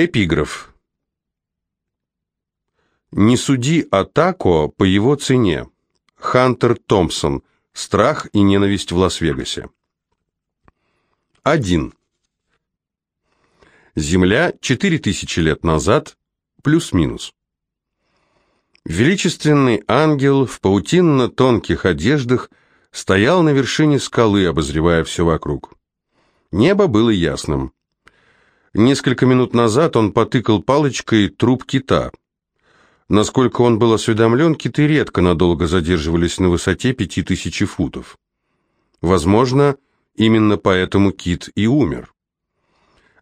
Эпиграф. Не суди Атако по его цене. Хантер Томпсон. Страх и ненависть в Лас-Вегасе. 1. Земля 4000 лет назад, плюс-минус. Величественный ангел в паутинно-тонких одеждах стоял на вершине скалы, обозревая все вокруг. Небо было ясным. Несколько минут назад он потыкал палочкой труп кита. Насколько он был осведомлен, киты редко надолго задерживались на высоте пяти тысячи футов. Возможно, именно поэтому кит и умер.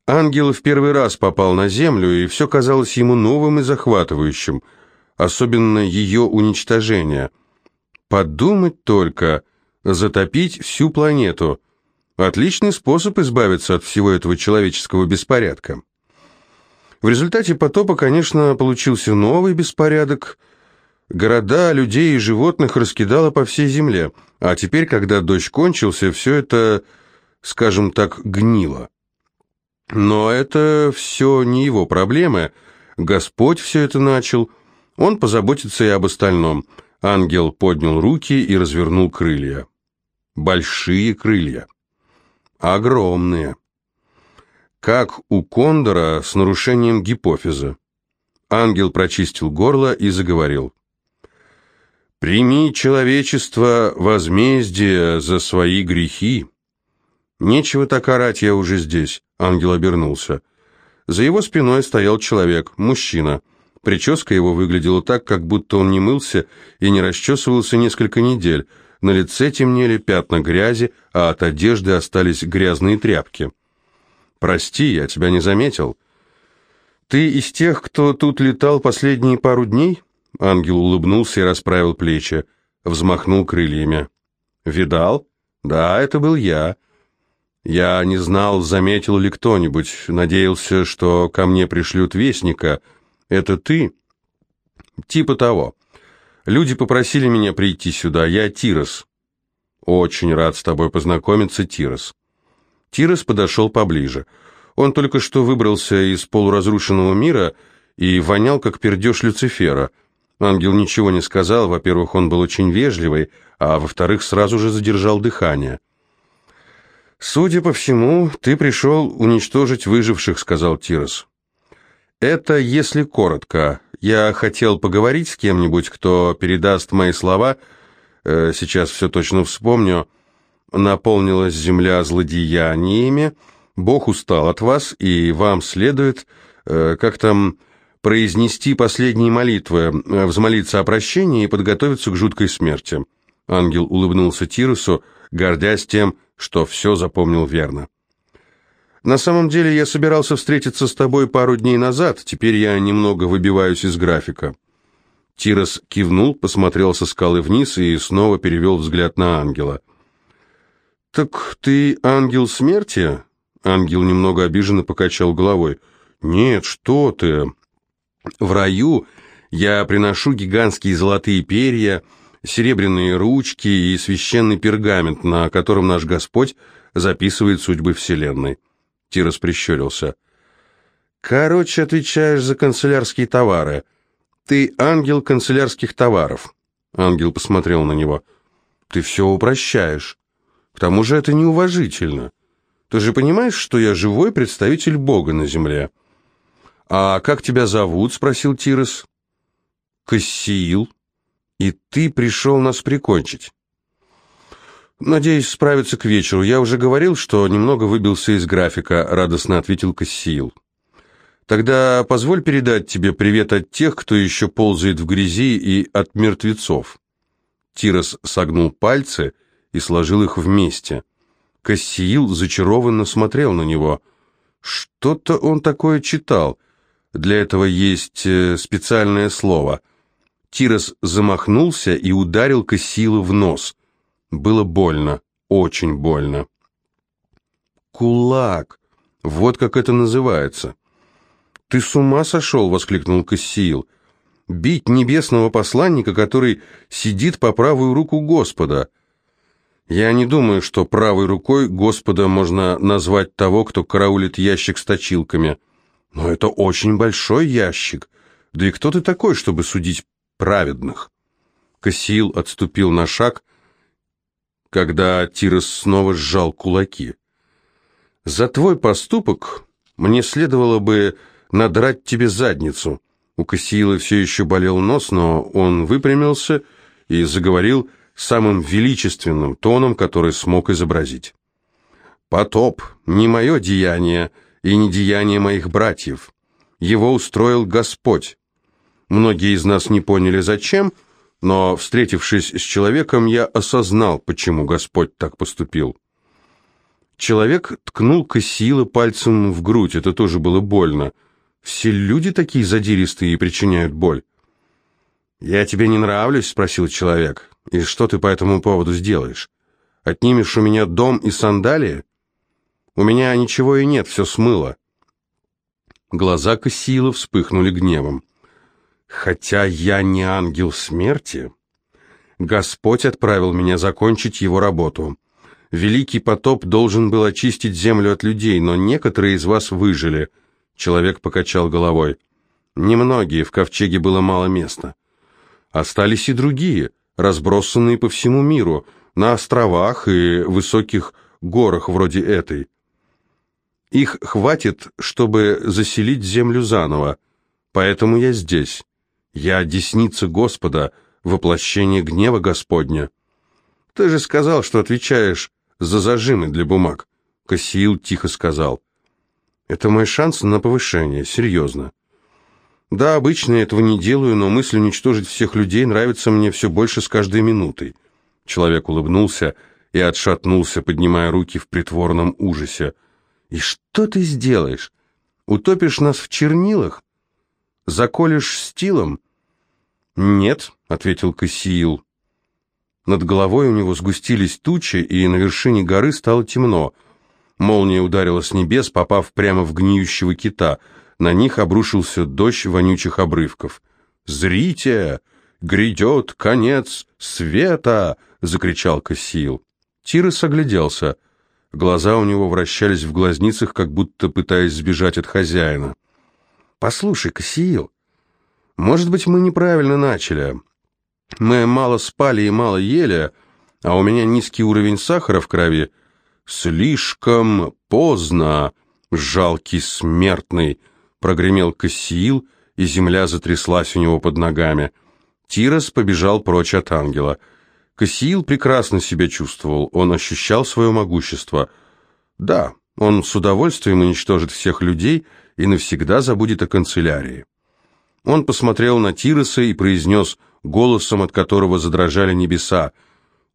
Ангел в первый раз попал на землю, и все казалось ему новым и захватывающим, особенно ее уничтожение. Подумать только, затопить всю планету. Отличный способ избавиться от всего этого человеческого беспорядка. В результате потопа, конечно, получился новый беспорядок. Города, людей и животных раскидало по всей земле, а теперь, когда дождь кончился, все это, скажем так, гнило. Но это все не его проблемы. Господь все это начал. Он позаботится и об остальном. Ангел поднял руки и развернул крылья. Большие крылья. Огромные. Как у кондора с нарушением гипофиза. Ангел прочистил горло и заговорил. «Прими, человечество, возмездие за свои грехи». «Нечего так орать, я уже здесь», — ангел обернулся. За его спиной стоял человек, мужчина. Прическа его выглядела так, как будто он не мылся и не расчесывался несколько недель. На лице темнели пятна грязи, а от одежды остались грязные тряпки. «Прости, я тебя не заметил». «Ты из тех, кто тут летал последние пару дней?» Ангел улыбнулся и расправил плечи, взмахнул крыльями. «Видал? Да, это был я. Я не знал, заметил ли кто-нибудь, надеялся, что ко мне пришлют вестника. Это ты? Типа того. Люди попросили меня прийти сюда. Я Тирос. Очень рад с тобой познакомиться, Тирос. Тирос подошел поближе. Он только что выбрался из полуразрушенного мира и вонял, как пердеж Люцифера. Ангел ничего не сказал. Во-первых, он был очень вежливый, а во-вторых, сразу же задержал дыхание. «Судя по всему, ты пришел уничтожить выживших», — сказал Тирос. «Это если коротко. Я хотел поговорить с кем-нибудь, кто передаст мои слова. Э, сейчас все точно вспомню. Наполнилась земля злодеяниями. Бог устал от вас, и вам следует, э, как там, произнести последние молитвы, э, взмолиться о прощении и подготовиться к жуткой смерти». Ангел улыбнулся Тирусу, гордясь тем, что все запомнил верно. «На самом деле я собирался встретиться с тобой пару дней назад, теперь я немного выбиваюсь из графика». Тирос кивнул, посмотрел со скалы вниз и снова перевел взгляд на ангела. «Так ты ангел смерти?» Ангел немного обиженно покачал головой. «Нет, что ты. В раю я приношу гигантские золотые перья, серебряные ручки и священный пергамент, на котором наш Господь записывает судьбы Вселенной. Тирос прищурился. «Короче, отвечаешь за канцелярские товары. Ты ангел канцелярских товаров». Ангел посмотрел на него. «Ты все упрощаешь. К тому же это неуважительно. Ты же понимаешь, что я живой представитель Бога на земле?» «А как тебя зовут?» — спросил Тирос. «Кассиил», и ты пришел нас прикончить. Надеюсь справиться к вечеру. Я уже говорил, что немного выбился из графика, радостно ответил Кассиил. Тогда позволь передать тебе привет от тех, кто еще ползает в грязи, и от мертвецов. Тирос согнул пальцы и сложил их вместе. Кассиил зачарованно смотрел на него. Что-то он такое читал. Для этого есть э, специальное слово — Тирос замахнулся и ударил Кассилу в нос. Было больно, очень больно. «Кулак! Вот как это называется!» «Ты с ума сошел!» — воскликнул Кассиил. «Бить небесного посланника, который сидит по правую руку Господа!» «Я не думаю, что правой рукой Господа можно назвать того, кто караулит ящик с точилками. Но это очень большой ящик. Да и кто ты такой, чтобы судить праведных? Кассиил отступил на шаг, когда Тирос снова сжал кулаки. «За твой поступок мне следовало бы надрать тебе задницу». У Кассиила все еще болел нос, но он выпрямился и заговорил самым величественным тоном, который смог изобразить. «Потоп — не мое деяние и не деяние моих братьев. Его устроил Господь. Многие из нас не поняли, зачем, но, встретившись с человеком, я осознал, почему Господь так поступил. Человек ткнул Кассиила пальцем в грудь, это тоже было больно. Все люди такие задиристые и причиняют боль. «Я тебе не нравлюсь?» — спросил человек. «И что ты по этому поводу сделаешь? Отнимешь у меня дом и сандалии? У меня ничего и нет, все смыло». Глаза Кассиила вспыхнули гневом. Хотя я не ангел смерти, Господь отправил меня закончить его работу. Великий потоп должен был очистить землю от людей, но некоторые из вас выжили. Человек покачал головой. Немногие, в ковчеге было мало места. Остались и другие, разбросанные по всему миру, на островах и высоких горах вроде этой. Их хватит, чтобы заселить землю заново, поэтому я здесь. Я десница Господа, воплощение гнева Господня. Ты же сказал, что отвечаешь за зажимы для бумаг. Кассиил тихо сказал. Это мой шанс на повышение, серьезно. Да, обычно я этого не делаю, но мысль уничтожить всех людей нравится мне все больше с каждой минутой. Человек улыбнулся и отшатнулся, поднимая руки в притворном ужасе. «И что ты сделаешь? Утопишь нас в чернилах? Заколешь стилом? «Нет», — ответил Кассиил. Над головой у него сгустились тучи, и на вершине горы стало темно. Молния ударила с небес, попав прямо в гниющего кита. На них обрушился дождь вонючих обрывков. «Зрите! Грядет конец света!» — закричал Кассиил. Тирос огляделся. Глаза у него вращались в глазницах, как будто пытаясь сбежать от хозяина. «Послушай, Кассиил, может быть, мы неправильно начали. Мы мало спали и мало ели, а у меня низкий уровень сахара в крови. Слишком поздно, жалкий смертный, прогремел Кассиил, и земля затряслась у него под ногами. Тирос побежал прочь от ангела. Кассиил прекрасно себя чувствовал, он ощущал свое могущество. Да, он с удовольствием уничтожит всех людей и навсегда забудет о канцелярии. Он посмотрел на Тироса и произнес голосом, от которого задрожали небеса,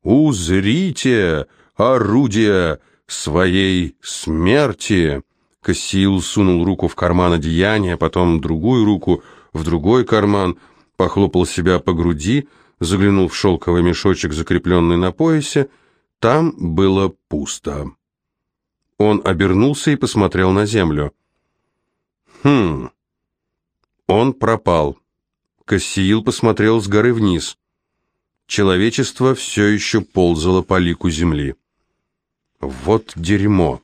«Узрите орудие своей смерти!» Кассиил сунул руку в карман одеяния, потом другую руку в другой карман, похлопал себя по груди, заглянул в шелковый мешочек, закрепленный на поясе. Там было пусто. Он обернулся и посмотрел на землю. «Хм...» Он пропал. Кассиил посмотрел с горы вниз. Человечество все еще ползало по лику земли. Вот дерьмо.